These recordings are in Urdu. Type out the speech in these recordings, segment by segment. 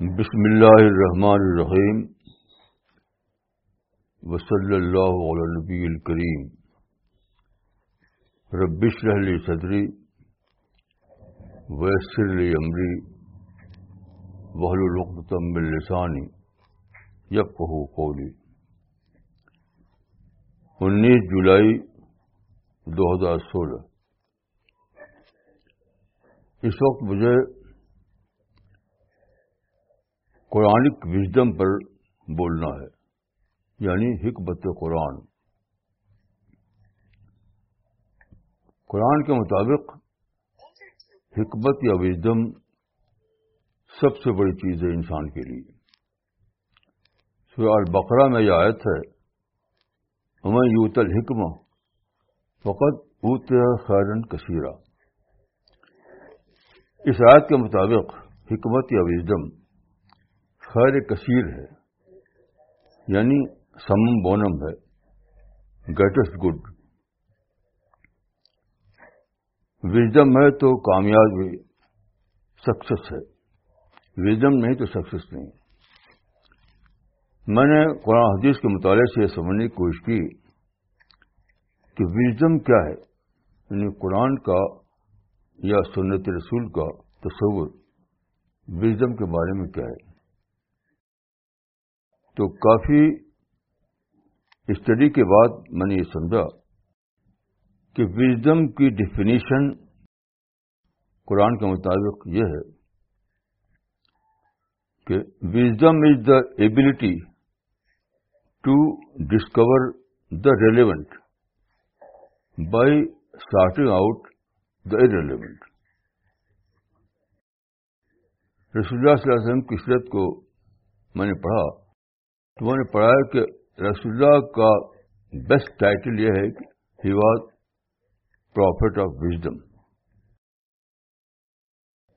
بسم اللہ الرحمن الرحیم وصلی اللہ علی نبی الکریم. ربش رحلی صدری ویسر عمری وحل القتم السانی یب قولی. انیس جولائی دو ہزار سولہ. اس وقت مجھے قرآنک وزڈم پر بولنا ہے یعنی حکمت قرآن۔ قرآن کے مطابق حکمت یا وزڈم سب سے بڑی چیز ہے انسان کے لیے۔ سورہ البقرہ میں یہ آیت ہے ہمیں یوت الحکمہ فقط اوت خیرن کثیرہ اس آیت کے مطابق حکمت یا وزڈم خیر کثیر ہے یعنی سمم بونم ہے گریٹسٹ گڈ۔ وزڈم ہے تو کامیاب سکسیس ہے۔ وزڈم نہیں تو سکسیس نہیں۔ میں نے قرآن حدیث کے مطالعے سے یہ سمجھنے کی کوشش کی کہ وزڈم کیا ہے یعنی قرآن کا یا سنت رسول کا تصور وزڈم کے بارے میں کیا ہے۔ تو کافی اسٹڈی کے بعد میں نے یہ سمجھا کہ وزڈم کی ڈیفینیشن قرآن کے مطابق یہ ہے کہ wisdom is the ability to discover the relevant by starting out the relevant رسول اللہ صلی اللہ علیہ وسلم کی صورت کو میں نے پڑھا تو میں نے پڑھا کہ رسول اللہ کا بیسٹ ٹائٹل یہ ہے کہ he was prophet of wisdom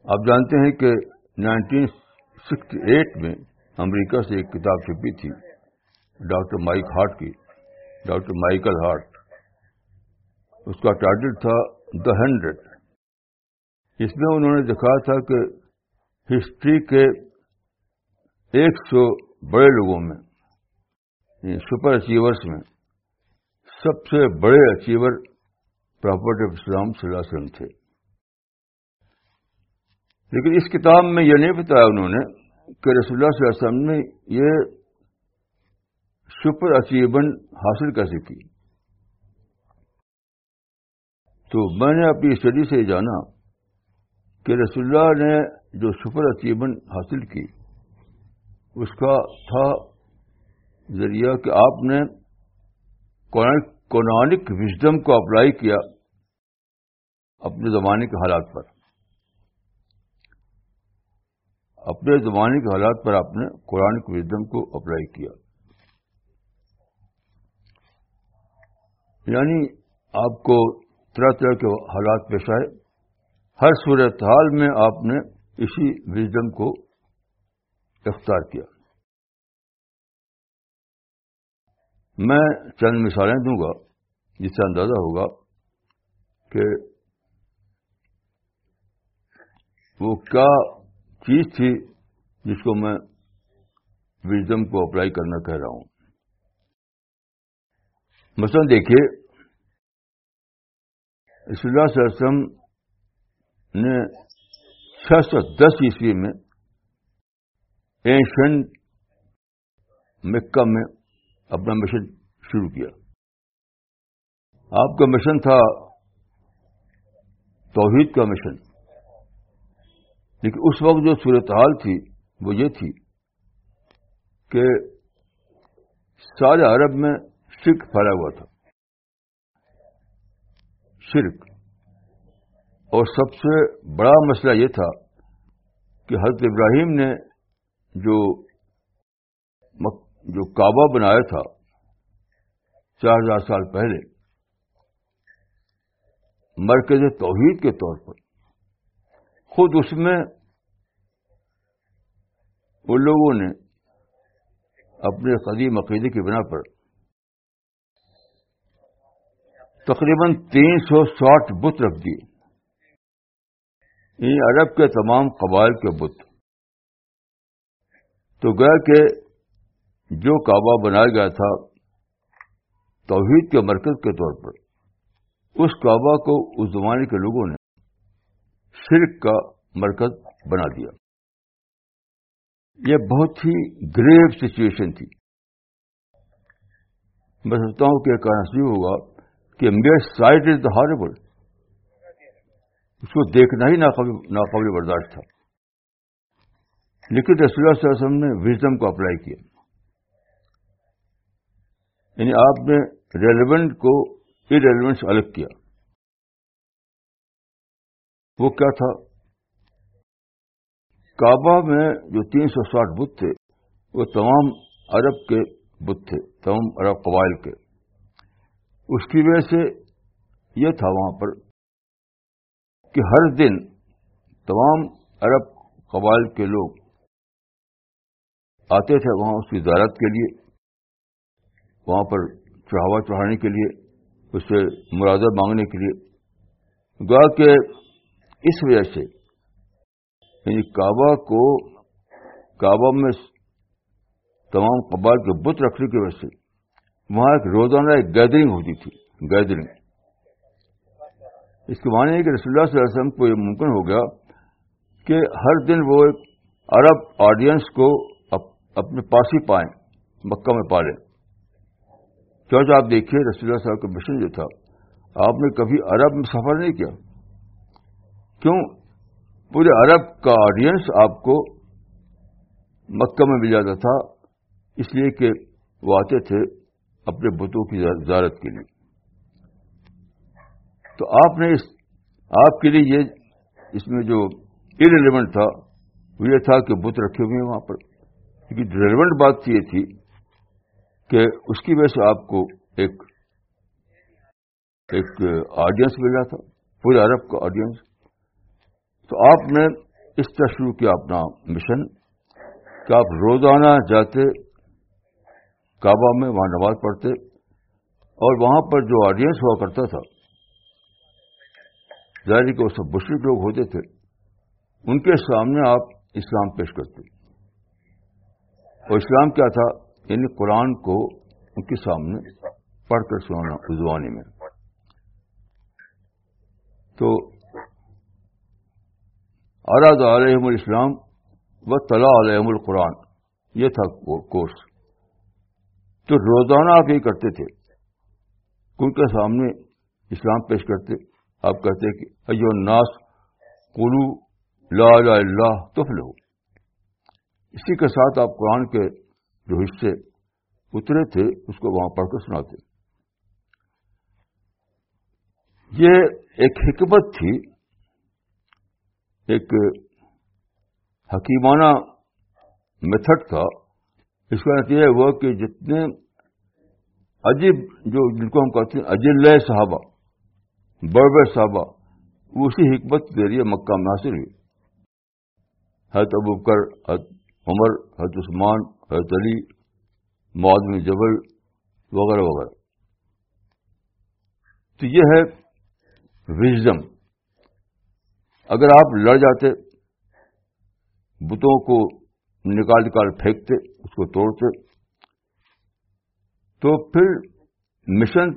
آپ جانتے ہیں کہ نائنٹین سکسٹی ایٹ میں امریکہ سے ایک کتاب چھپی تھی ڈاکٹر مائک ہارٹ کی ڈاکٹر مائیکل ہارٹ اس کا ٹائٹل تھا دا ہنڈریڈ اس میں انہوں نے دکھا تھا کہ ہسٹری کے ایک سو بڑے لوگوں میں یعنی سپر اچیورس میں سب سے بڑے اچیور پراپرٹی آف اسلام صلی اللہ علیہ وسلم تھے۔ لیکن اس کتاب میں یہ نہیں بتایا انہوں نے کہ رسول اللہ صلی اللہ علیہ وسلم نے یہ سپر اچیومنٹ حاصل کیسے کی۔ تو میں نے اپنی اسٹڈی سے یہ جانا کہ رسول اللہ نے جو سپر اچیومنٹ حاصل کی، اس کا تھا ذریعہ کہ آپ نے قرآنک وزڈم کو اپلائی کیا اپنے زمانے کے حالات پر۔ اپنے زمانے کے حالات پر آپ نے قرآن وزڈم کو اپلائی کیا۔ یعنی آپ کو طرح طرح کے حالات پیش آئے۔ ہر صورت حال میں آپ نے اسی وزڈم کو اختیار کیا۔ میں چند مثالیں دوں گا، جس سے اندازہ ہوگا کہ وہ کیا چیز تھی جس کو میں وزڈم کو اپلائی کرنا کہہ رہا ہوں۔ مثلا دیکھیے اس اللہ علیہ وسلم نے چھ سو دس عیسوی میں اینشنٹ مکہ میں اپنا مشن شروع کیا۔ آپ کا مشن تھا توحید کا مشن۔ لیکن اس وقت جو صورتحال تھی وہ یہ تھی کہ سارے عرب میں شرک پھیلا ہوا تھا۔ شرک۔ اور سب سے بڑا مسئلہ یہ تھا کہ حضرت ابراہیم نے جو جو کعبہ بنایا تھا چار ہزار سال پہلے، مرکز توحید کے طور پر، خود اس میں ان لوگوں نے اپنے قدیم عقیدے کی بنا پر تقریباً تین سو ساٹھ بت رکھ دیے۔ ان عرب کے تمام قبائل کے بت۔ تو گیا کہ جو کعبہ بنایا گیا تھا توحید کے مرکز کے طور پر، اس کعبہ کو اس زمانے کے لوگوں نے شرک کا مرکز بنا دیا۔ یہ بہت ہی گریو سچویشن تھی۔ میں سمجھتا ہوں کہ نصیب ہوگا کہ میئر سائڈ از دا ہاربل اس کو دیکھنا ہی ناقابل برداشت تھا۔ لیکن رسول صلی اللہ علیہ وسلم نے وزڈم کو اپلائی کیا۔ یعنی آپ نے ریلیونٹ کو ریلیونٹ سے الگ کیا۔ وہ کیا تھا؟ کعبہ میں جو تین سو ساٹھ بت تھے، وہ تمام عرب کے بت تھے، تمام عرب قبائل کے۔ اس کی وجہ سے یہ تھا وہاں پر کہ ہر دن تمام عرب قبائل کے لوگ آتے تھے وہاں اس کی زیارت کے لیے۔ وہاں پر چڑھاوا چڑھانے کے لیے، اس سے مرادہ مانگنے کے لیے۔ گا کہ اس وجہ سے یعنی کعبہ کو، کعبہ میں تمام قبائل کے بت رکھنے کی وجہ سے، وہاں ایک روزانہ ایک گیدرنگ ہوتی تھی گیدرنگ اس کے معنی ہے کہ رسول اللہ صلی اللہ علیہ وسلم کو یہ ممکن ہو گیا کہ ہر دن وہ ایک عرب آڈینس کو اپنے پاس ہی پائیں، مکہ میں پالیں۔ کیونکہ آپ دیکھیے رسول اللہ صاحب کا مشن جو تھا، آپ نے کبھی عرب میں سفر نہیں کیا۔ کیوں؟ پورے عرب کا آڈینس آپ کو مکہ میں مل جاتا تھا، اس لیے کہ وہ آتے تھے اپنے بتوں کی زیارت کے لیے۔ تو آپ نے اس، آپ کے لیے یہ، اس میں جو ریلیونٹ تھا، وہ یہ تھا کہ بت رکھے ہوئے ہیں وہاں پر۔ کیونکہ ریلیونٹ بات یہ تھی کہ اس کی وجہ سے آپ کو ایک ایک آڈینس مل رہا تھا، پورے عرب کا آڈینس تو آپ نے اس طرح شروع کیا اپنا مشن کہ آپ روزانہ جاتے، کعبہ میں وہاں نماز پڑھتے اور وہاں پر جو آڈینس ہوا کرتا تھا، ظاہر کہ وہ سب مشرق لوگ ہوتے تھے، ان کے سامنے آپ اسلام پیش کرتے۔ اور اسلام کیا تھا؟ یعنی قرآن کو ان کے سامنے پڑھ کر سنانا ازوانی میں۔ تو اراد علیہم الاسلام و طلا علیہم القرآن، یہ تھا کورس۔ تو روزانہ آپ یہ کرتے تھے ان کے سامنے اسلام پیش کرتے، آپ کہتے کہ ایو ناس قلو لا الہ اللہ تفلو اسی کے ساتھ آپ قرآن کے جو حصے اترے تھے، اس کو وہاں پڑھ کر سناتے۔ یہ ایک حکمت تھی، ایک حکیمانہ میتھڈ تھا۔ اس کا نتیجہ ہوا کہ جتنے عجیب جو جن کو ہم کہتے ہیں اجل صحابہ بڑ بڑے صحابہ، وہ اسی حکمت کے ذریعے مکہ میں حاصل ہوئی۔ حضرت ابو کر عمر، حضرت عثمان، حضرت علی معدم جبل وغیرہ وغیرہ۔ تو یہ ہے وزڈم۔ اگر آپ لڑ جاتے، بتوں کو نکال نکال پھینکتے، اس کو توڑتے، تو پھر مشن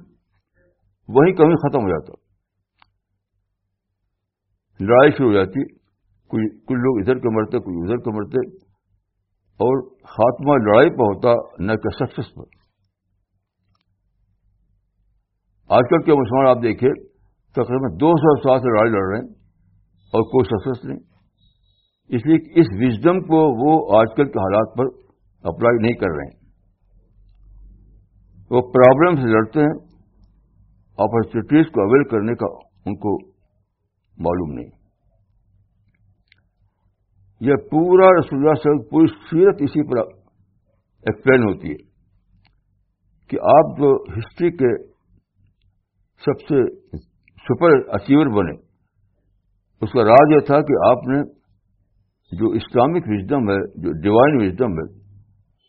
وہیں کمی ختم ہو جاتا۔ لڑائی شروع ہو جاتی کچھ لوگ ادھر کے مرتے کچھ ادھر کے مرتے۔ اور خاتمہ لڑائی پہ ہوتا، نہ کہ سکسیس پر۔ آج کل کے مسلمان آپ دیکھیں تقریباً دو سو سال سے لڑائی لڑ رہے ہیں اور کوئی سکسیس نہیں۔ اس لیے اس وزڈم کو وہ آج کل کے حالات پر اپلائی نہیں کر رہے ہیں۔ وہ پرابلم سے لڑتے ہیں اپرچونیٹیز کو اویل کرنے کا ان کو معلوم نہیں۔ یہ پورا رسول اللہ صلی اللہ علیہ وسلم پوری سیرت اسی پر ایکسپلین ہوتی ہے کہ آپ جو ہسٹری کے سب سے سپر اچیور بنے، اس کا راج یہ تھا کہ آپ نے جو اسلامک وزڈم ہے، جو ڈیوائن وزڈم ہے،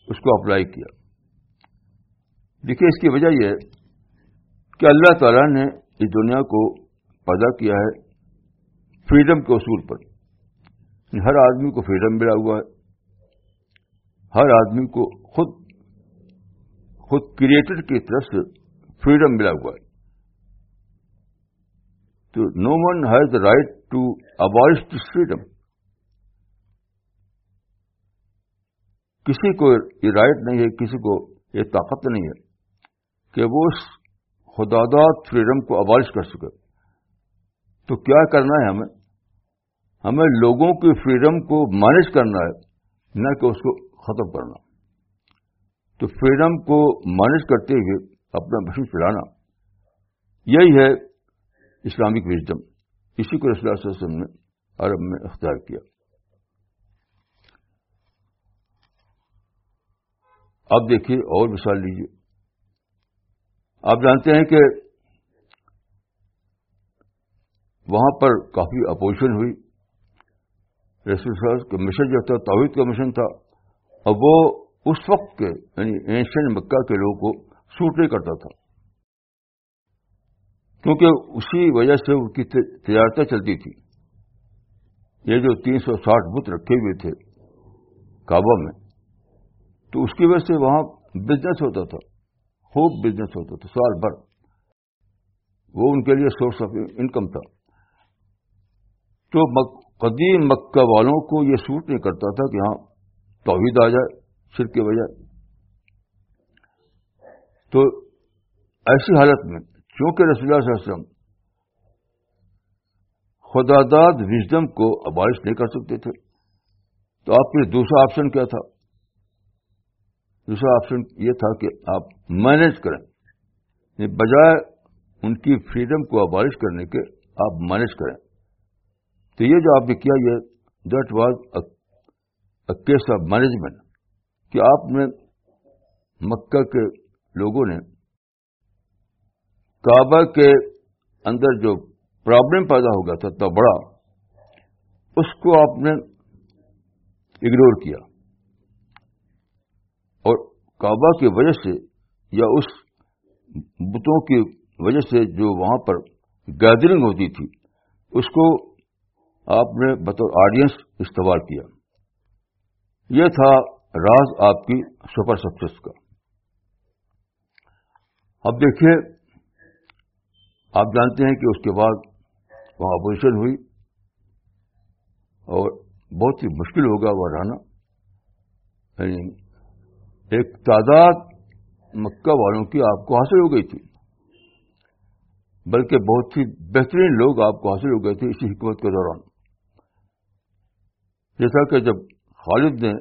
اس کو اپلائی کیا۔ دیکھیے، اس کی وجہ یہ ہے کہ اللہ تعالیٰ نے اس دنیا کو پیدا کیا ہے فریڈم کے اصول پر۔ ہر آدمی کو فریڈم ملا ہوا ہے۔ ہر آدمی کو خود خود کریٹر کی طرف سے فریڈم ملا ہوا ہے۔ تو no one has the right to abolish this freedom کسی کو یہ رائٹ نہیں ہے، کسی کو یہ طاقت نہیں ہے کہ وہ اس خدادات فریڈم کو ابالش کر سکے۔ تو کیا کرنا ہے ہمیں؟ ہمیں لوگوں کی فریڈم کو مینج کرنا ہے، نہ کہ اس کو ختم کرنا۔ تو فریڈم کو مینج کرتے ہوئے اپنا مشین چلانا۔ یہی ہے اسلامک وزڈم اسی کو رسول اللہ صلی اللہ علیہ وسلم نے عرب میں اختیار کیا۔ اب دیکھیے اور مثال لیجیے آپ جانتے ہیں کہ وہاں پر کافی اپوزیشن ہوئی۔ رسول صاحب کا مشن جو تھا توحید کا مشن تھا اور وہ اس وقت کے یعنی اینشین مکہ کے لوگوں کو سوٹ نہیں کرتا تھا۔ کیونکہ اسی وجہ سے ان کی تجارتیں چلتی تھی یہ جو تین سو ساٹھ بت رکھے ہوئے تھے کعبہ میں، تو اس کی وجہ سے وہاں بزنس ہوتا تھا۔ خوب بزنس ہوتا تھا، سال بھر۔ وہ ان کے لیے سورس آف انکم تھا۔ تو قدیم مکہ والوں کو یہ سوٹ نہیں کرتا تھا کہ ہاں توحید آ جائے سر کے بجائے تو ایسی حالت میں چونکہ رسول اللہ صلی اللہ علیہ وسلم خدا داد وزڈم کو ابارش نہیں کر سکتے تھے، تو آپ کے دوسرا آپشن کیا تھا؟ دوسرا آپشن یہ تھا کہ آپ مینج کریں۔ یعنی بجائے ان کی فریڈم کو ابارش کرنے کے، آپ مینج کریں۔ تو یہ جو آپ نے کیا، یہ that was case of management کہ آپ نے مکہ کے لوگوں نے کعبہ کے اندر جو پرابلم پیدا ہو گیا تھا تو بڑا، اس کو آپ نے اگنور کیا۔ اور کعبہ کی وجہ سے یا اس بتوں کی وجہ سے جو وہاں پر گیدرنگ ہوتی تھی، اس کو آپ نے بطور آڈینس استعمال کیا۔ یہ تھا راز آپ کی سپر سکسیس کا۔ اب دیکھیے، آپ جانتے ہیں کہ اس کے بعد وہاں اپوزیشن ہوئی اور بہت ہی مشکل ہوگا وہ رہنا۔ یعنی ایک تعداد مکہ والوں کی آپ کو حاصل ہو گئی تھی، بلکہ بہت ہی بہترین لوگ آپ کو حاصل ہو گئے تھے اسی حکومت کے دوران۔ جیسا کہ جب خالد نے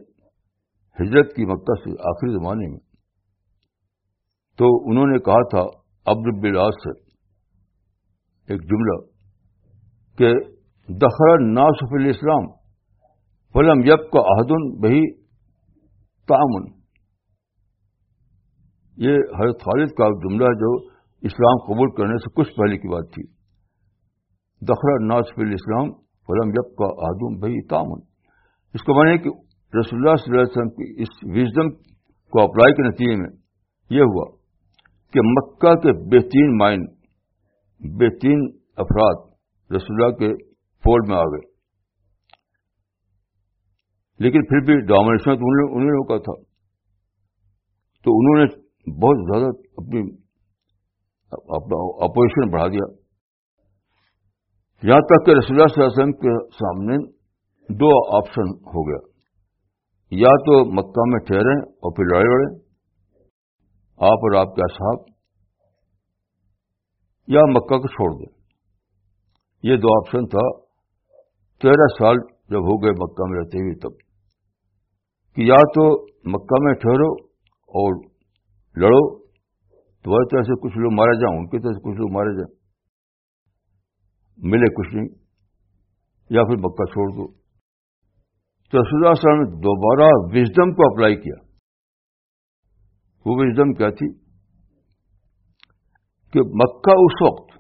ہجرت کی مکہ سے آخری زمانے میں، تو انہوں نے کہا تھا، عبد بلاس سے ایک جملہ کہ دخر ناصف الاسلام فلم یب کا عہدن بہی تعمن یہ حضرت خالد کا جملہ جو اسلام قبول کرنے سے کچھ پہلے کی بات تھی۔ دخرا ناصف الاسلام فلم یب کا عہدن بہی تعمن اس کو مانے کہ رسول اللہ صلی اللہ علیہ وسلم کی اس وزڈم کو اپلائی کے نتیجے میں یہ ہوا کہ مکہ کے بہترین مائنڈ بہترین افراد رسول اللہ کے فولڈ میں آ گئے۔ لیکن پھر بھی ڈومنیشن تو انہوں نے کا تھا۔ تو انہوں نے بہت زیادہ اپنی، اپنا اپوزیشن بڑھا دیا۔ یہاں تک کہ رسول اللہ صلی اللہ علیہ وسلم کے سامنے دو آپشن ہو گیا۔ یا تو مکہ میں ٹھہریں اور پھر لڑے لڑیں، آپ اور آپ کے اصحاب، یا مکہ کو چھوڑ دیں۔ یہ دو آپشن تھا۔ تیرہ سال جب ہو گئے مکہ میں رہتے ہوئے، تب کہ یا تو مکہ میں ٹھہرو اور لڑو۔ تو وہ طرح سے کچھ لوگ مارے جائیں، ان کی طرح سے کچھ لوگ مارے جائیں۔ ملے کچھ نہیں، یا پھر مکہ چھوڑ دو۔ تو رسول اللہ وسلم نے دوبارہ وزڈم کو اپلائی کیا۔ وہ وزڈم کیا تھی؟ کہ مکہ اس وقت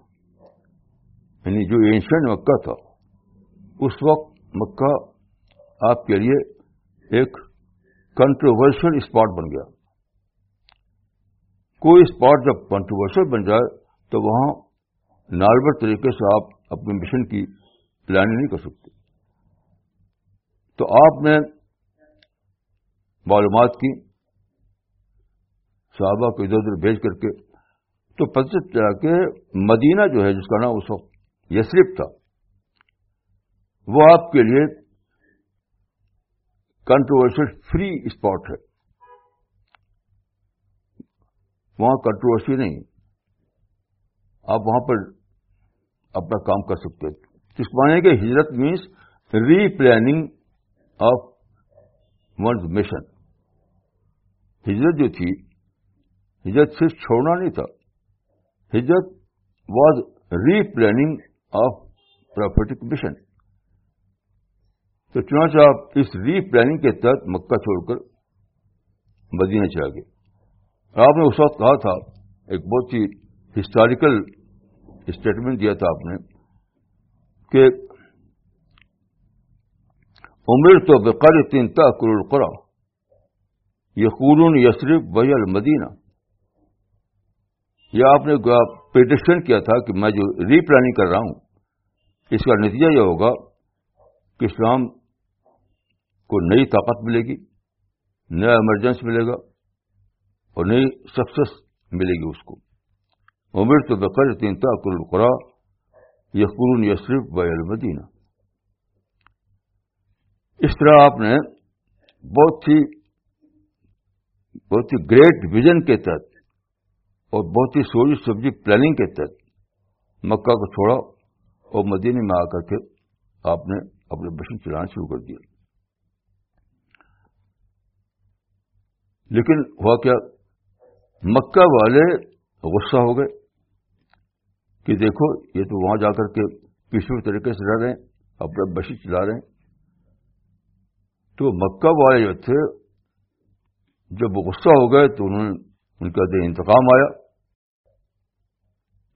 یعنی جو اینشنٹ مکہ تھا، اس وقت مکہ آپ کے لیے ایک کنٹروورشل اسپاٹ بن گیا۔ کوئی اسپاٹ جب کنٹروورشل بن جائے، تو وہاں نارمل طریقے سے آپ اپنے مشن کی پلاننگ نہیں کر سکتے۔ تو آپ نے معلومات کی، صحابہ کو ادھر ادھر بھیج کر کے۔ تو پتہ چلا کہ مدینہ جو ہے، جس کا نام اس وقت یسرف تھا، وہ آپ کے لیے کنٹروورشل فری اسپاٹ ہے۔ وہاں کنٹروورسی نہیں۔ آپ وہاں پر اپنا کام کر سکتے جس معنی کہ ہجرت means replanning of one's mission. ہجرت جو تھی، ہجرت صرف چھوڑنا نہیں تھا، ہجرت was replanning of prophetic mission تو چنانچہ آپ اس ری پلاننگ کے تحت مکہ چھوڑ کر مدینہ چلا گئے۔ آپ نے اس وقت کہا تھا، ایک بہت ہی ہسٹوریکل اسٹیٹمنٹ دیا تھا آپ نے، کہ عمر تو بقر تین کروڑ قرا یہ یسرف بحی المدینہ. یہ آپ نے پریڈکشن کیا تھا کہ میں جو ری پلاننگ کر رہا ہوں، اس کا نتیجہ یہ ہوگا کہ اسلام کو نئی طاقت ملے گی، نیا ایمرجنس ملے گا اور نئی سکسس ملے گی اس کو. عمر تو بقر تین کل قرا یہ قرون یسرف بے المدینہ. اس طرح آپ نے بہت ہی بہت ہی گریٹ ویژن کے تحت اور بہت ہی سوچ سبزی پلاننگ کے تحت مکہ کو چھوڑا اور مدینے میں آ کر کے آپ نے اپنے بشن چلانا شروع کر دیا۔ لیکن ہوا کیا؟ مکہ والے غصہ ہو گئے کہ دیکھو یہ تو وہاں جا کر کے پیسفل طریقے سے رہ رہے ہیں، اپنا بشی چلا رہے ہیں۔ تو مکہ والے جو تھے، جب وہ غصہ ہو گئے تو انہوں نے، ان کا دے انتقام آیا۔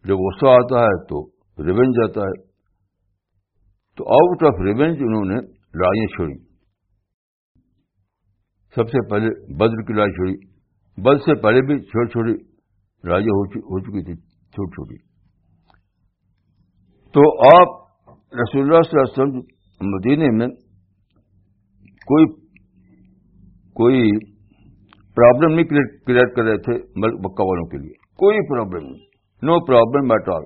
جب غصہ آتا ہے تو ریونج آتا ہے۔ تو آؤٹ آف ریونج انہوں نے لڑائیاں چھوڑی سب سے پہلے بدر کی لڑائی چھوڑی۔ بدر سے پہلے بھی چھوٹی چھوٹی لڑائیاں ہو چکی تھی چھوٹی چھوٹی۔ تو آپ رسول اللہ صلی اللہ علیہ وسلم مدینے میں کوئی کوئی پرابلم نہیں کریٹ کر رہے تھے مکہ والوں کے لیے۔ کوئی پرابلم نہیں۔ No problem at all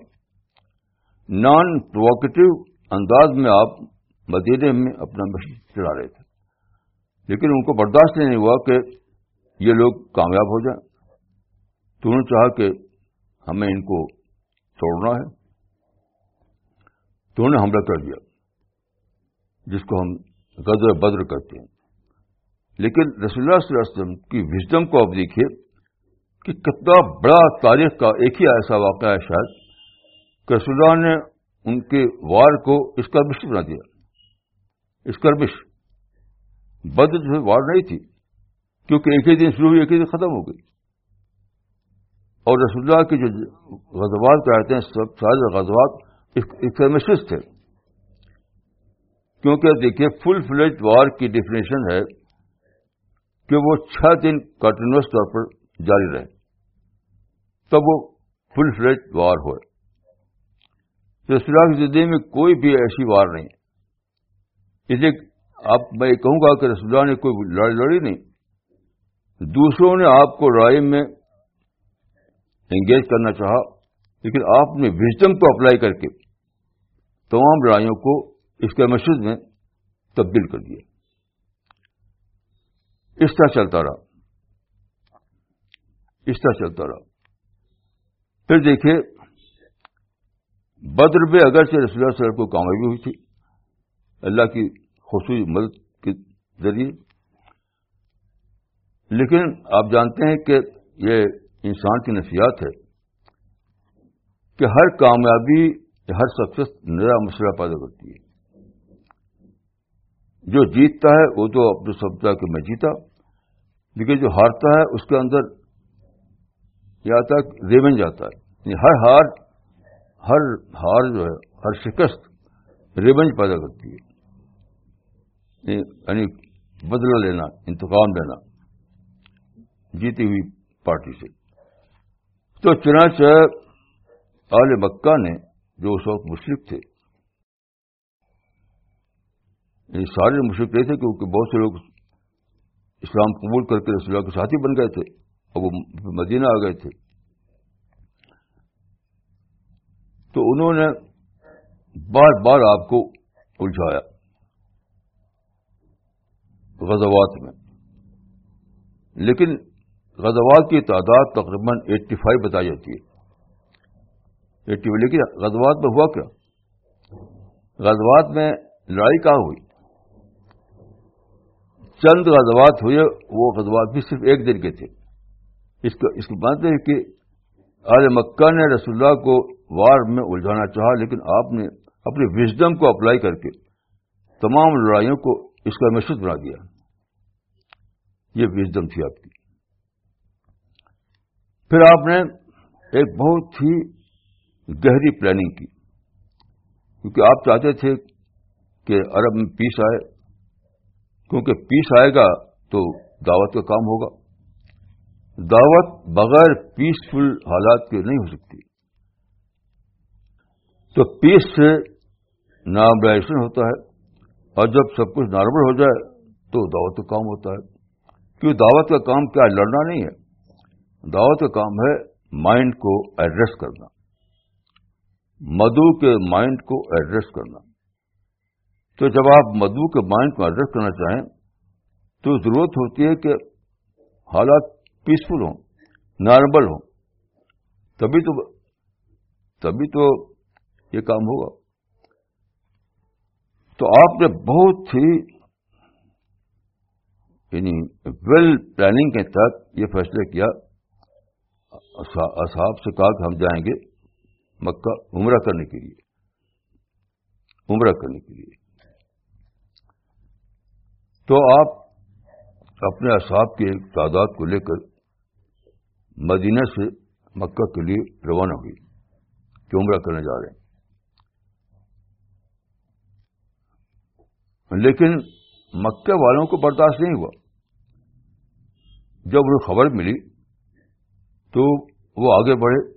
non provocative انداز میں آپ مدینے میں اپنا مشین چلا رہے تھے۔ لیکن ان کو برداشت نہیں ہوا کہ یہ لوگ کامیاب ہو جائیں۔ تو انہوں نے چاہا کہ ہمیں ان کو چھوڑنا ہے۔ تو انہوں نے حملہ کر دیا، جس کو ہم غزل بدر کرتے ہیں۔ لیکن رسول اللہ صلی اللہ علیہ وسلم کی وزڈم کو اب دیکھیے کہ کتنا بڑا تاریخ کا ایک ہی ایسا واقعہ ہے شاید کہ رسول اللہ نے ان کے وار کو اسکربش بنا دیا۔ اسکربش۔ بدر جو وار نہیں تھی، کیونکہ ایک ہی دن شروع ہوئی، ایک ہی دن ختم ہو گئی۔ اور رسول اللہ کے جو غزوات کہتے ہیں، سب سارے غزوات ایکسرمسز تھے۔ کیونکہ دیکھیے فل فلیج وار کی ڈیفینیشن ہے کہ وہ چھ دن کنٹینیوس طور پر جاری رہے۔ تب وہ فل فلیج وار ہوئے۔ رسول اللہ کی زندگی میں کوئی بھی ایسی وار نہیں۔ اس لیے آپ میں یہ کہوں گا کہ رسول اللہ نے کوئی لڑائی لڑی نہیں۔ دوسروں نے آپ کو لڑائی میں انگیج کرنا چاہا، لیکن آپ نے وزڈم کو اپلائی کر کے تمام لڑائیوں کو اس کے مسجد میں تبدیل کر دیا اس طرح چلتا رہا۔ اس طرح چلتا رہا۔ پھر دیکھیے، بدر میں اگر سے رسول اللہ صلی اللہ علیہ وسلم کو کامیابی ہوئی تھی، اللہ کی خصوصی مدد کے ذریعے، لیکن آپ جانتے ہیں کہ یہ انسان کی نفسیات ہے کہ ہر کامیابی، ہر سکسیس نیا مسئلہ پیدا کرتی ہے۔ جو جیتتا ہے وہ تو اپنے سمجھتا کہ میں جیتا۔ لیکن جو ہارتا ہے اس کے اندر یہ آتا ہے؟ ریون جاتا ہے۔ یعنی ہر ہار ہر ہار جو ہے، ہر شکست ریونج پیدا کرتی ہے۔ یعنی،, یعنی بدلہ لینا، انتقام لینا۔ جیتی ہوئی پارٹی سے۔ تو چنانچہ آل مکہ نے جو اس وقت مشرق تھے یعنی سارے مشرق نہیں تھے کیونکہ بہت سے لوگ اسلام قبول کر کے رسول اللہ کے ساتھی بن گئے تھے اور وہ مدینہ آ گئے تھے۔ تو انہوں نے بار بار آپ کو الجھایا غزوات میں۔ لیکن غزوات کی تعداد تقریباً ایٹی فائیو بتائی جاتی ہے۔ ایٹی لیکن غزوات میں ہوا کیا؟ غزوات میں لڑائی کہاں ہوئی؟ چند غزوات ہوئے، وہ غزوات بھی صرف ایک دن کے تھے۔ اس کو اس کی بات ہے کہ آل مکہ نے رسول اللہ کو وار میں الجھانا چاہا، لیکن آپ نے اپنی وزڈم کو اپلائی کر کے تمام لڑائیوں کو اس کا محسوس بنا دیا۔ یہ وزڈم تھی آپ کی۔ پھر آپ نے ایک بہت ہی گہری پلاننگ کی۔ کیونکہ آپ چاہتے تھے کہ عرب میں پیس آئے کیونکہ پیس آئے گا تو دعوت کا کام ہوگا۔ دعوت بغیر پیسفل حالات کے نہیں ہو سکتی۔ تو پیس سے نارملائزیشن ہوتا ہے اور جب سب کچھ نارمل ہو جائے تو دعوت کا کام ہوتا ہے۔ کیوں دعوت کا کام کیا لڑنا نہیں ہے۔ دعوت کا کام ہے مائنڈ کو ایڈریس کرنا۔ مدو کے مائنڈ کو ایڈریس کرنا۔ تو جب آپ مدو کے مائنڈ کو ایڈریس کرنا چاہیں، تو ضرورت ہوتی ہے کہ حالات پیسفل ہوں، نارمل ہوں۔ تبھی تو تبھی تو یہ کام ہوگا۔ تو آپ نے بہت ہی یعنی ویل پلاننگ کے تحت یہ فیصلہ کیا۔ اصحاب سے کہا کہ ہم جائیں گے مکہ عمرہ کرنے کے لیے۔ عمرہ کرنے کے لیے۔ تو آپ اپنے اصحاب کی ایک تعداد کو لے کر مدینہ سے مکہ کے لیے روانہ ہوئی، کہ عمرہ کرنے جا رہے ہیں۔ لیکن مکہ والوں کو برداشت نہیں ہوا۔ جب انہیں خبر ملی تو وہ آگے بڑھے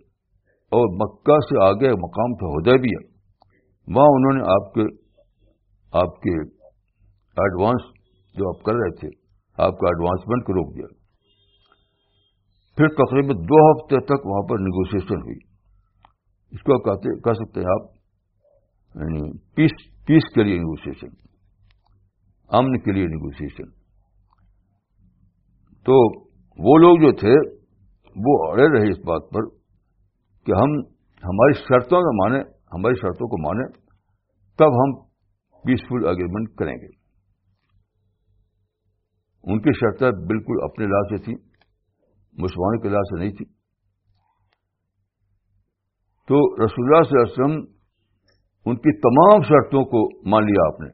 اور مکہ سے آگے مقام تھا ہدے بھی وہاں انہوں نے آپ کے آپ کے ایڈوانس جو آپ کر رہے تھے، آپ کا ایڈوانسمنٹ کو روک دیا۔ پھر تقریباً دو ہفتے تک وہاں پر نیگوسیشن ہوئی۔ اس کو کہہ سکتے ہیں آپ یعنی پیس پیس کے لیے نیگوسیشن امن کے لیے نیگوسیشن تو وہ لوگ جو تھے، وہ اڑے رہے اس بات پر کہ ہم ہماری شرطوں کا مانیں، ہماری شرطوں کو مانیں، تب ہم پیسفل اگریمنٹ کریں گے۔ ان کی شرطیں بالکل اپنے لا سے تھیں، مسلمانوں کے لا سے نہیں تھی تو رسول اللہ صلی اللہ علیہ وسلم ان کی تمام شرطوں کو مان لیا آپ نے۔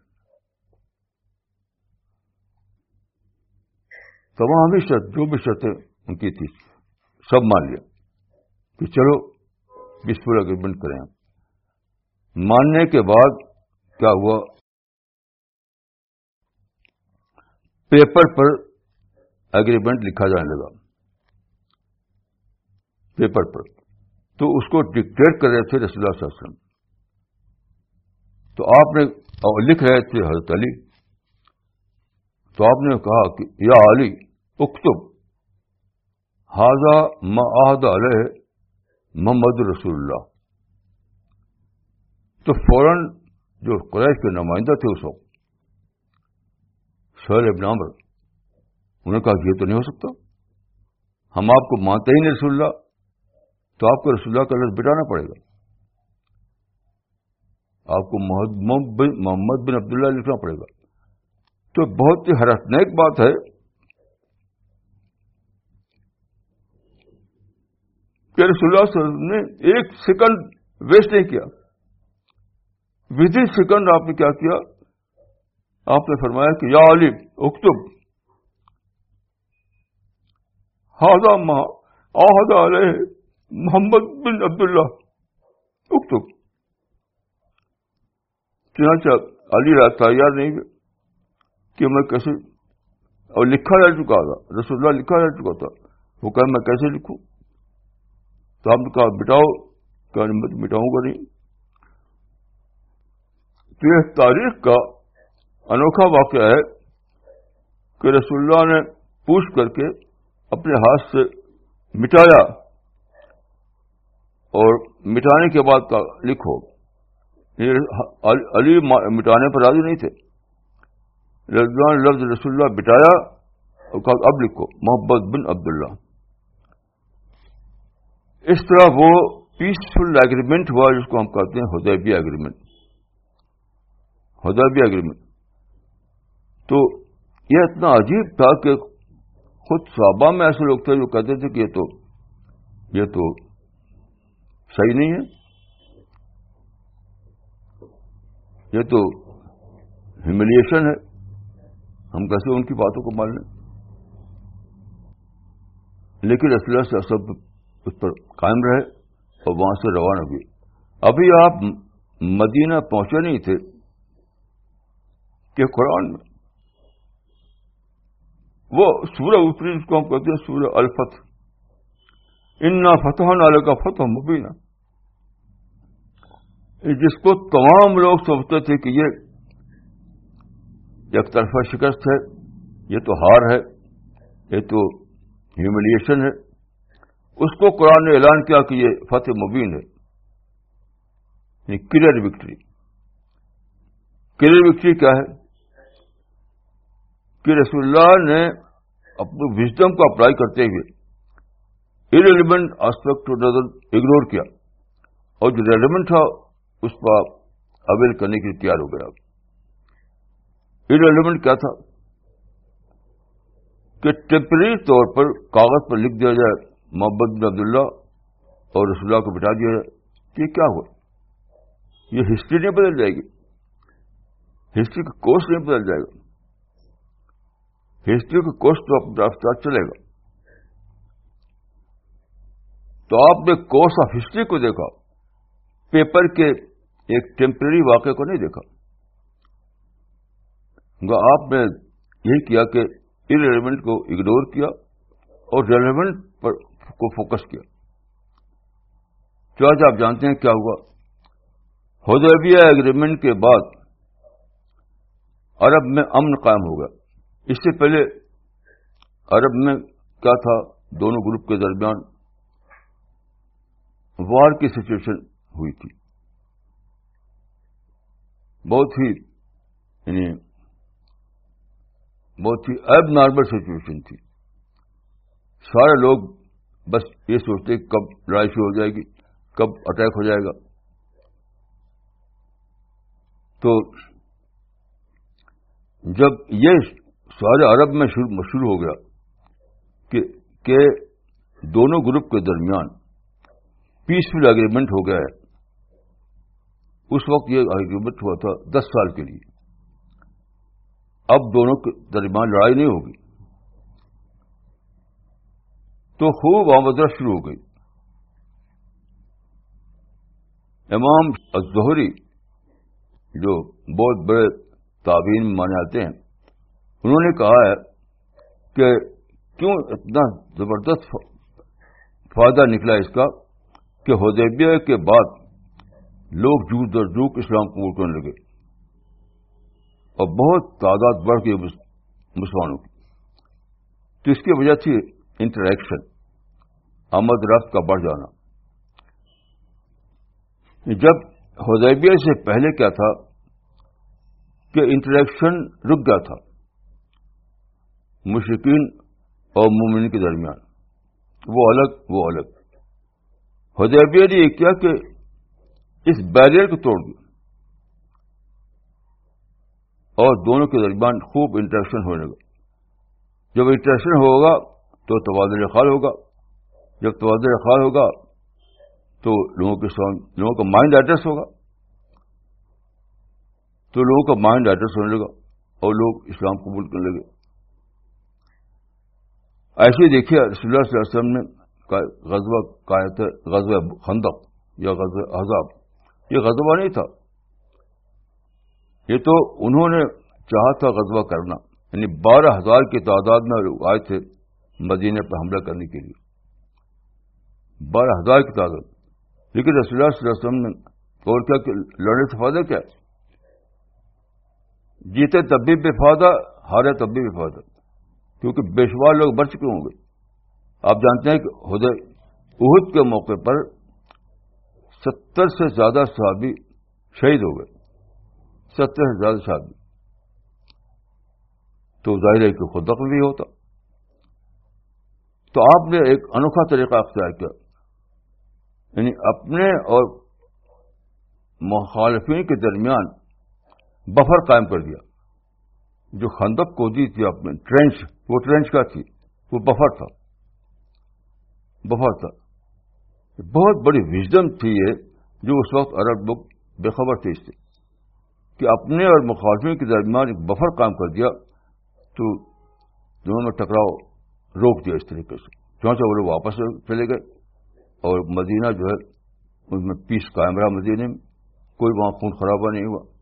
تمام ہی شرط، جو بھی شرطیں ان کی تھی سب مان لیا۔ کہ چلو پیسفل اگریمنٹ کریں ماننے کے بعد کیا ہوا؟ پیپر پر اگریمنٹ لکھا جانے لگا پیپر پر۔ تو اس کو ڈکٹیٹ کر رہے تھے رسول اللہ صلی اللہ علیہ وسلم۔ تو آپ نے لکھ رہے تھے حضرت علی۔ تو آپ نے کہا کہ یا علی، اکتب۔ حاضہ معاہد علیہ محمد رسول اللہ۔ تو فوراً جو قریش کے نمائندہ تھے اس وقت شہر ابن عمر، انہوں نے کہا یہ تو نہیں ہو سکتا۔ ہم آپ کو مانتے ہی نہیں رسول اللہ، تو آپ کو رسول اللہ کا لفظ بٹانا پڑے گا۔ آپ کو محمد بن عبداللہ لکھنا پڑے گا۔ تو بہت ہی حیرتناک بات ہے کہ رسول اللہ صلی اللہ علیہ وسلم نے ایک سیکنڈ ویسٹ نہیں کیا۔ ود ان سیکنڈ آپ نے کیا کیا؟ آپ نے فرمایا کہ یا علی، اکتب۔ ہاضا آہدا علیہ محمد بن عبداللہ۔ اکتب۔ چنانچہ علی رات تیار نہیں ہوئے کہ میں کیسے اور لکھا جا چکا تھا، رسول اللہ لکھا جا چکا تھا۔ وہ کہ میں کیسے لکھوں؟ تو آپ نے کہا بٹاؤ کہ مٹاؤں گا نہیں۔ تو یہ تاریخ کا انوکھا واقعہ ہے کہ رسول اللہ نے پوچھ کر کے اپنے ہاتھ سے مٹایا اور مٹانے کے بعد کا لکھو۔ علی مٹانے پر راضی نہیں تھے۔ رضوان لفظ رسول اللہ مٹایا اور کہا اب لکھو، محبت بن عبداللہ۔ اس طرح وہ پیسفل ایگریمنٹ ہوا جس کو ہم کہتے ہیں ہدیبی ایگریمنٹ ہدیبی ایگریمنٹ تو یہ اتنا عجیب تھا کہ خود صحابہ میں ایسے لوگ تھے جو کہتے تھے کہ یہ تو یہ تو صحیح نہیں ہے۔ یہ تو ہیملیشن ہے۔ ہم کیسے ان کی باتوں کو مان لیں؟ لیکن اللہ سے سب اس پر قائم رہے اور وہاں سے روانہ ہوئے۔ ابھی آپ مدینہ پہنچے نہیں تھے کہ قرآن میں وہ سورہ اوپری جس کو ہم کہتے ہیں سورہ الفت انا فتح نالے کا فتح مبینہ جس کو تمام لوگ سمجھتے تھے کہ یہ ایک طرفہ شکست ہے، یہ تو ہار ہے، یہ تو ہیوملیشن ہے۔ اس کو قرآن نے اعلان کیا کہ یہ فتح مبین ہے۔ یعنی کلیئر وکٹری۔ کلیئر وکٹری کیا ہے؟ کہ رسول اللہ نے اپنے وزڈم کو اپلائی کرتے ہوئے ریلیونٹ آسپیکٹ نظر اگنور کیا اور جو ریلیونٹ تھا اس کو اویل کرنے کے لیے تیار ہو گیا۔ ریلیونٹ کیا تھا؟ کہ ٹیمپرری طور پر کاغذ پر لکھ دیا جائے، محمد بن عبداللہ اور رسول اللہ کو بٹا دیا جائے۔ کہ کیا ہوا؟ یہ ہسٹری نہیں بدل جائے گی۔ ہسٹری کا کورس نہیں بدل جائے گا۔ ہسٹری کا کورس تو اپنا رفتار چلے گا تو آپ نے کورس آف ہسٹری کو دیکھا پیپر کے ایک ٹیمپرری واقعے کو نہیں دیکھا۔ آپ نے یہی کیا کہ ریلیونٹ کو اگنور کیا اور ریلیونٹ پر کو فوکس کیا۔ آج آپ جانتے ہیں کیا ہوا۔ ہودیبیہ ایگریمنٹ کے بعد عرب میں امن قائم ہو گیا۔ اس سے پہلے عرب میں کیا تھا دونوں گروپ کے درمیان وار کی سچویشن ہوئی تھی۔ بہت ہی یعنی بہت ہی ایب نارمل سچویشن تھی۔ سارے لوگ بس یہ سوچتے کب لڑائی شروع ہو جائے گی، کب اٹیک ہو جائے گا۔ تو جب یہ سارے عرب میں شروع ہو گیا کہ کہ دونوں گروپ کے درمیان پیسفل اگریمنٹ ہو گیا ہے۔ اس وقت یہ اگریمنٹ ہوا تھا دس سال کے لیے۔ اب دونوں کے درمیان لڑائی نہیں ہوگی۔ تو خوب آمدرا شروع ہو گئی۔ امام الزہری جو بہت بڑے تعبین مانے آتے ہیں انہوں نے کہا ہے کہ کیوں اتنا زبردست فائدہ نکلا اس کا کہ ہدیبیہ کے بعد لوگ جو در جوک اسلام قبول کرنے لگے اور بہت تعداد بڑھ گئی مسلمانوں کی۔ تو اس کی وجہ تھی انٹریکشن آمد رفت کا بڑھ جانا۔ جب ہدیبیہ سے پہلے کیا تھا کہ انٹریکشن رک گیا تھا۔ مشرقین اور مومن کے درمیان۔ وہ الگ وہ الگ۔ حدیبیہ نے یہ کیا کہ اس بیریئر کو توڑ دیا۔ اور دونوں کے درمیان خوب انٹریکشن ہونے لگا۔ جب انٹریکشن ہوگا تو تبادل خال ہوگا۔ جب تبادل خال ہوگا تو لوگوں کے لوگوں کا مائنڈ ایڈریس ہوگا۔ تو لوگوں کا مائنڈ ایڈریس ہونے لگا اور لوگ اسلام قبول کرنے لگے۔ ایسے دیکھیے رسول اللہ صلی اللہ علیہ وسلم نے غزوہ کہا غزوہ خندق یا غزوہ حضاب یہ غزوہ نہیں تھا۔ یہ تو انہوں نے چاہا تھا غزوہ کرنا یعنی بارہ ہزار کی تعداد میں آئے تھے مدینے پہ حملہ کرنے کے لیے۔ بارہ ہزار کی تعداد۔ لیکن رسول اللہ صلی اللہ علیہ وسلم نے اور کیا کہ لڑنے سے فائدہ کیا؟ جیتے تب بھی بے فائدہ، ہارے تب بھی بے فائدہ۔ کیونکہ بے شمار لوگ بچ چکے ہوں گے۔ آپ جانتے ہیں کہ عہد کے موقع پر ستر سے زیادہ صحابی شہید ہو گئے۔ ستر سے زیادہ صحابی۔ تو ظاہر ہے کہ خود دخل بھی ہوتا۔ تو آپ نے ایک انوکھا طریقہ اختیار کیا۔ یعنی اپنے اور مخالفین کے درمیان بفر قائم کر دیا۔ جو خندق کو دی تھی آپ نے، ٹرینچ، وہ ٹرینچ کا تھی، وہ بفر تھا۔ بفر تھا۔ بہت بڑی وزڈم تھی یہ، جو اس وقت عرب لوگ بے خبر تھے۔ اس سے کہ اپنے اور مخالفین کے درمیان ایک بفر کام کر دیا تو دونوں میں ٹکراؤ، روک دیا اس طریقے سے۔ چونچہ وہ لوگ واپس چلے گئے اور مدینہ جو ہے اس میں پیس قائم رہا مدینے میں۔ کوئی وہاں خون خرابہ نہیں ہوا۔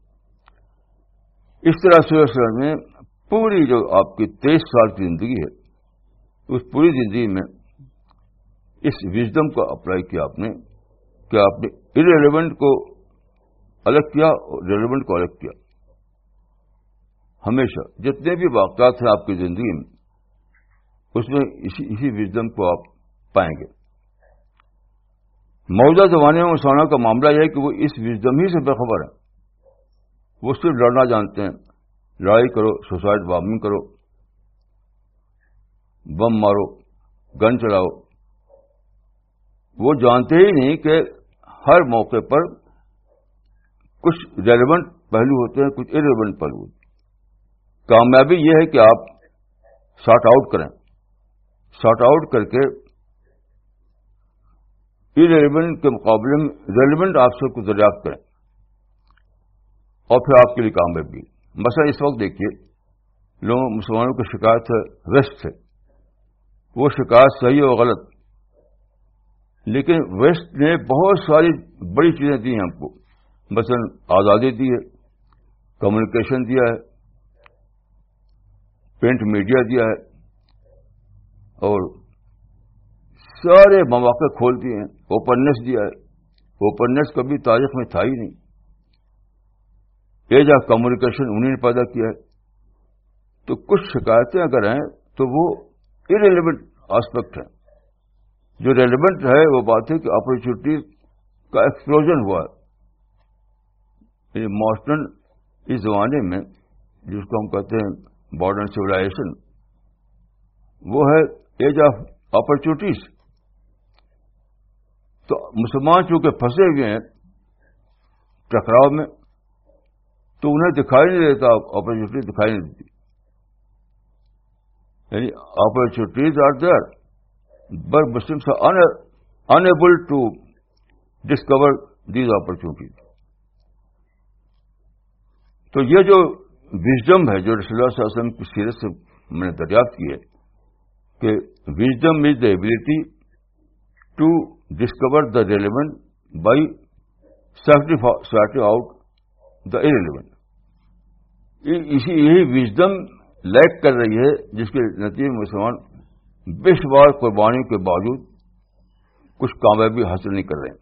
اس طرح سے میں پوری جو آپ کی تیئیس سال کی زندگی ہے، اس پوری زندگی میں اس وزڈم کو اپلائی کیا آپ نے، کہ آپ نے ریلیونٹ کو الگ کیا اور ریلیونٹ کو الگ کیا۔ ہمیشہ جتنے بھی واقعات ہیں آپ کی زندگی میں، اس میں اسی اسی وزڈم کو آپ پائیں گے۔ موجودہ زمانے میں مسلمانوں کا معاملہ یہ ہے کہ وہ اس وزڈم ہی سے بےخبر ہے وہ صرف لڑنا جانتے ہیں۔ لڑائی کرو سوسائڈ بامنگ کرو۔ بم مارو، گن چلاؤ وہ جانتے ہی نہیں کہ ہر موقع پر کچھ ریلیونٹ پہلو ہوتے ہیں، کچھ ریلیونٹ پہلو ہوتے ہیں۔ کامیابی یہ ہے کہ آپ شارٹ آؤٹ کریں۔ شارٹ آؤٹ کر کے ریلیونٹ کے مقابلے میں ریلیونٹ آپشن کو دریافت کریں۔ اور پھر آپ کے لیے کامیابی۔ مثلا اس وقت دیکھیے، لوگوں، مسلمانوں کی شکایت ہے ویسٹ سے وہ شکایت صحیح اور غلط، لیکن ویسٹ نے بہت ساری بڑی چیزیں دی ہیں ہم کو۔ مثلا آزادی دی ہے، کمیونیکیشن دیا ہے، پرنٹ میڈیا دیا ہے، اور سارے مواقع کھول دیے ہیں۔ اوپننیس دیا ہے۔ اوپننیس کبھی تاریخ میں تھا ہی نہیں۔ ایج آف کمیونیکیشن انہیں نے پیدا کیا ہے۔ تو کچھ شکایتیں اگر ہیں تو وہ ارریلیونٹ آسپیکٹ ہیں۔ جو ریلیونٹ ہے وہ بات ہے کہ اپرچونیٹیز کا ایکسپلوژن ہوا ہے۔ ماسٹرن اس زمانے میں جس کو ہم کہتے ہیں ماڈرن سولاشن وہ ہے ایج آف اپرچونیٹیز تو مسلمان چونکہ پھنسے ہوئے ہیں، ٹکراؤ میں تو انہیں دکھائی نہیں دیتا اپرچونیٹی دکھائی نہیں دیتی۔ یعنی opportunities are there but Muslims are unable to discover these تو یہ جو وزڈم ہے، جو رسول اللہ صلی اللہ علیہ وسلم کی سیرت سے میں نے دریافت کی ہے کہ wisdom is the ability to discover the relevant by sorting out the relevant اسی یہی وزڈم لیک کر رہی ہے جس کے نتیجے میں مسلمان بے شمار قربانیوں کے باوجود کچھ کامیابی حاصل نہیں کر رہے ہیں۔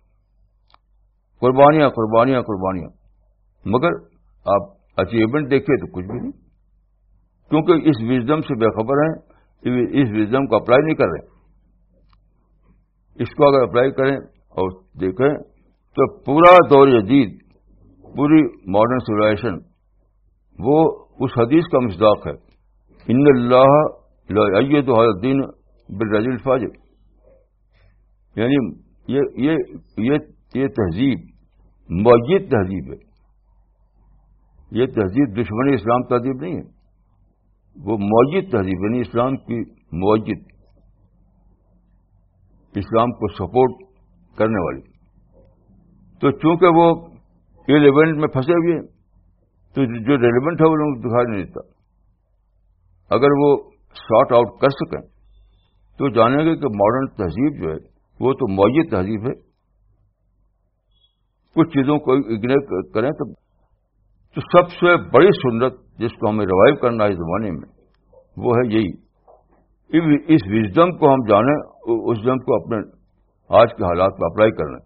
قربانیاں قربانیاں قربانیاں۔ مگر آپ اچیومنٹ دیکھیں تو کچھ بھی نہیں۔ کیونکہ اس وزڈم سے بے خبر ہیں، اس وزڈم کو اپلائی نہیں کر رہے۔ اس کو اگر اپلائی کریں اور دیکھیں تو پورا دور جدید، پوری ماڈرن سولاشن وہ اس حدیث کا مزداق ہے۔ ان اللہ تو حضرت دین الفاظ یعنی یہ یہ یہ یہ تہذیب موجود تہذیب ہے۔ یہ تہذیب دشمنی اسلام تہذیب نہیں ہے۔ وہ موجود تہذیب یعنی اسلام کی موجود اسلام کو سپورٹ کرنے والی۔ تو چونکہ وہ ریلیونٹ میں پھنسے ہوئے ہیں تو جو ریلیونٹ ہے وہ لوگ دکھائی نہیں دیتا۔ اگر وہ شارٹ آؤٹ کر سکیں، تو جانیں گے کہ ماڈرن تہذیب جو ہے، وہ تو معیت تہذیب ہے۔ کچھ چیزوں کو اگنور کریں تو تو سب سے بڑی سنت جس کو ہمیں ریوائو کرنا ہے زمانے میں، وہ ہے یہی۔ اس وزڈم کو ہم جانیں، اس وزڈم کو اپنے آج کے حالات میں اپلائی کرنا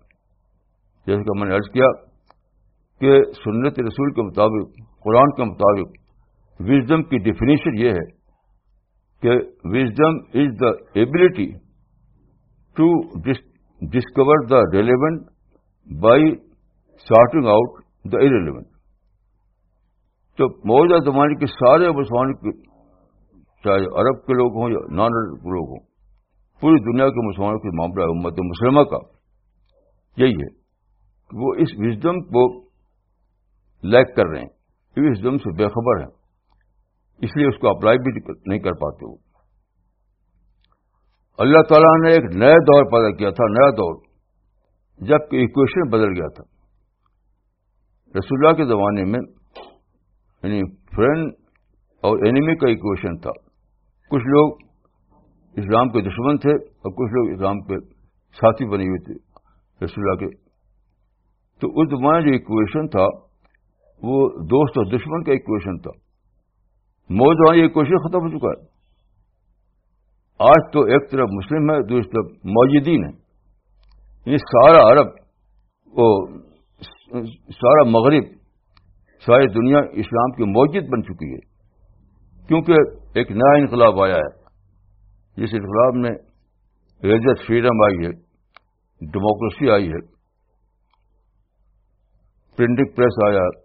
جیسے کہ میں نے ارض کیا کہ سنت رسول کے مطابق، قرآن کے مطابق وزڈم کی ڈیفینیشن یہ ہے کہ wisdom is the ability to discover the relevant by sorting out the relevant تو موجودہ زمانے کے سارے مسلمان چاہے عرب کے لوگ ہوں یا نان عرب کے لوگ ہوں، پوری دنیا کے مسلمانوں کے معاملہ امت مسلمہ کا، یہی ہے کہ وہ اس وزڈم کو لیک کر رہے ہیں اس وزڈم سے بے خبر ہیں۔ اس لیے اس کو اپلائی بھی نہیں کر پاتے وہ۔ اللہ تعالیٰ نے ایک نیا دور پیدا کیا تھا، نیا دور، جبکہ ایکویشن بدل گیا تھا۔ رسول اللہ کے زمانے میں یعنی فرینڈ اور اینیمی کا ایکویشن تھا۔ کچھ لوگ اسلام کے دشمن تھے اور کچھ لوگ اسلام کے ساتھی بنے ہوئے تھے رسول اللہ کے۔ تو اس زمانے جو ایکویشن تھا وہ دوست اور دشمن کا ایکویشن تھا۔ موجود یہ ایکویشن ختم ہو چکا ہے۔ آج تو ایک طرف مسلم ہے، دوسری طرف موجودین ہے۔ یہ سارا عرب وہ سارا مغرب، ساری دنیا اسلام کی موجود بن چکی ہے۔ کیونکہ ایک نیا انقلاب آیا ہے۔ جس انقلاب میں ریلیجس فریڈم آئی ہے ڈیموکریسی آئی ہے۔ پرنٹنگ پریس آیا۔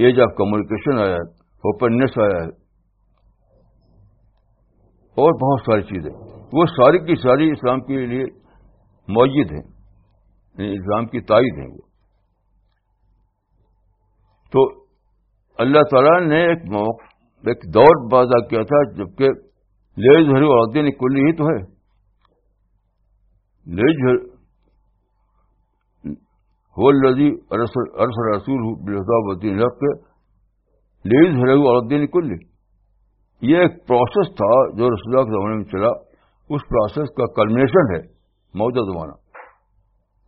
ایج آف کمیونیکیشن آیا ہے اوپننیس آیا ہے اور بہت ساری چیزیں۔ وہ ساری کی ساری اسلام کے لیے موجود ہیں یعنی اسلام کی تائید ہیں وہ۔ تو اللہ تعالیٰ نے ایک موقع، ایک دور بازا کیا تھا، جبکہ لیز ہری اور الدین کلی ہی تو ہے۔ لیز ہو لذی ارس رسول الدین رکھ کے لیز ہر الدین کلی یہ ایک پروسیس تھا جو رسول اللہ کے زمانے میں چلا. اس پروسیس کا کلمنیشن ہے موجودہ زمانہ.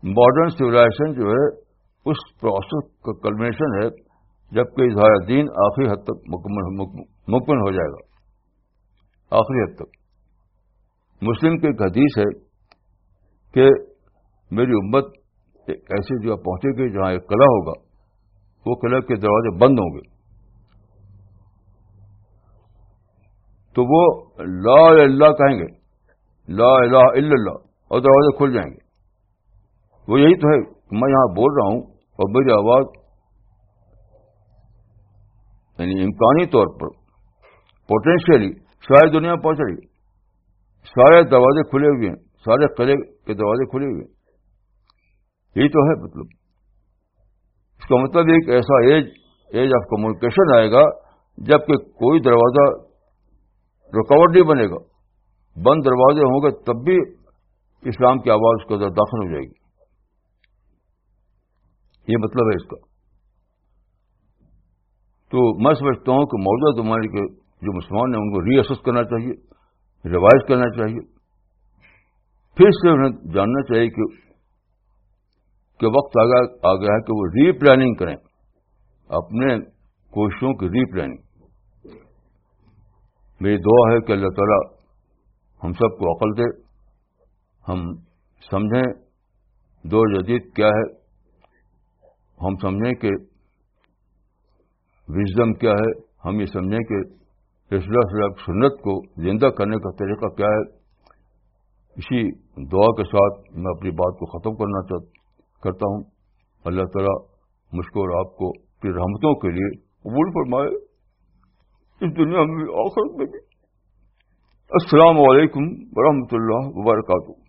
ماڈرن سویلائزیشن جو ہے، اس پروسیس کا کلمنیشن ہے جبکہ اظہار دین آخری حد تک مکمل ہو جائے گا. آخری حد تک. مسلم کی ایک حدیث ہے کہ میری امت ایسی جگہ پہنچے گی جہاں ایک قلعہ ہوگا، وہ قلعہ کے دروازے بند ہوں گے۔ تو وہ لا اللہ کہیں گے۔ لا الہ الا اللہ، اور دروازے کھل جائیں گے۔ وہ یہی تو ہے، میں یہاں بول رہا ہوں، اور میری آواز یعنی امکانی طور پر پوٹینشیلی ساری دنیا پہنچ رہی ہے۔ سارے دروازے کھلے ہوئے ہیں، سارے قلعے کے دروازے کھلے ہوئے ہیں۔ یہی تو ہے مطلب۔ اس کا مطلب ایک ایسا ایج ایج آف کمیونیکیشن آئے گا جبکہ کوئی دروازہ رکاوٹ نہیں بنے گا۔ بند دروازے ہوں گے تب بھی اسلام کی آواز اس کے اندر داخل ہو جائے گی۔ یہ مطلب ہے اس کا۔ تو میں سمجھتا ہوں کہ موجودہ زمانے کے جو مسلمان ہیں، ان کو ری ایس کرنا چاہیے ریوائز کرنا چاہیے۔ پھر سے انہیں جاننا چاہیے کہ کہ وقت آ گیا ہے کہ وہ ری پلاننگ کریں۔ اپنے کوششوں کی ری پلاننگ میری دعا ہے کہ اللہ تعالیٰ ہم سب کو عقل دے۔ ہم سمجھیں دور جدید کیا ہے۔ ہم سمجھیں کہ وزڈم کیا ہے۔ ہم یہ سمجھیں کہ رسول اللہ سنت کو زندہ کرنے کا طریقہ کیا ہے۔ اسی دعا کے ساتھ میں اپنی بات کو ختم کرنا چاہتا ہوں۔ کرتا ہوں۔ اللہ تعالیٰ مجھ کو اور آپ کو اپنی رحمتوں کے لیے قبول فرمائے۔ اس دنیا میں آخرت میں بھی۔ السلام علیکم ورحمۃ اللہ وبرکاتہ۔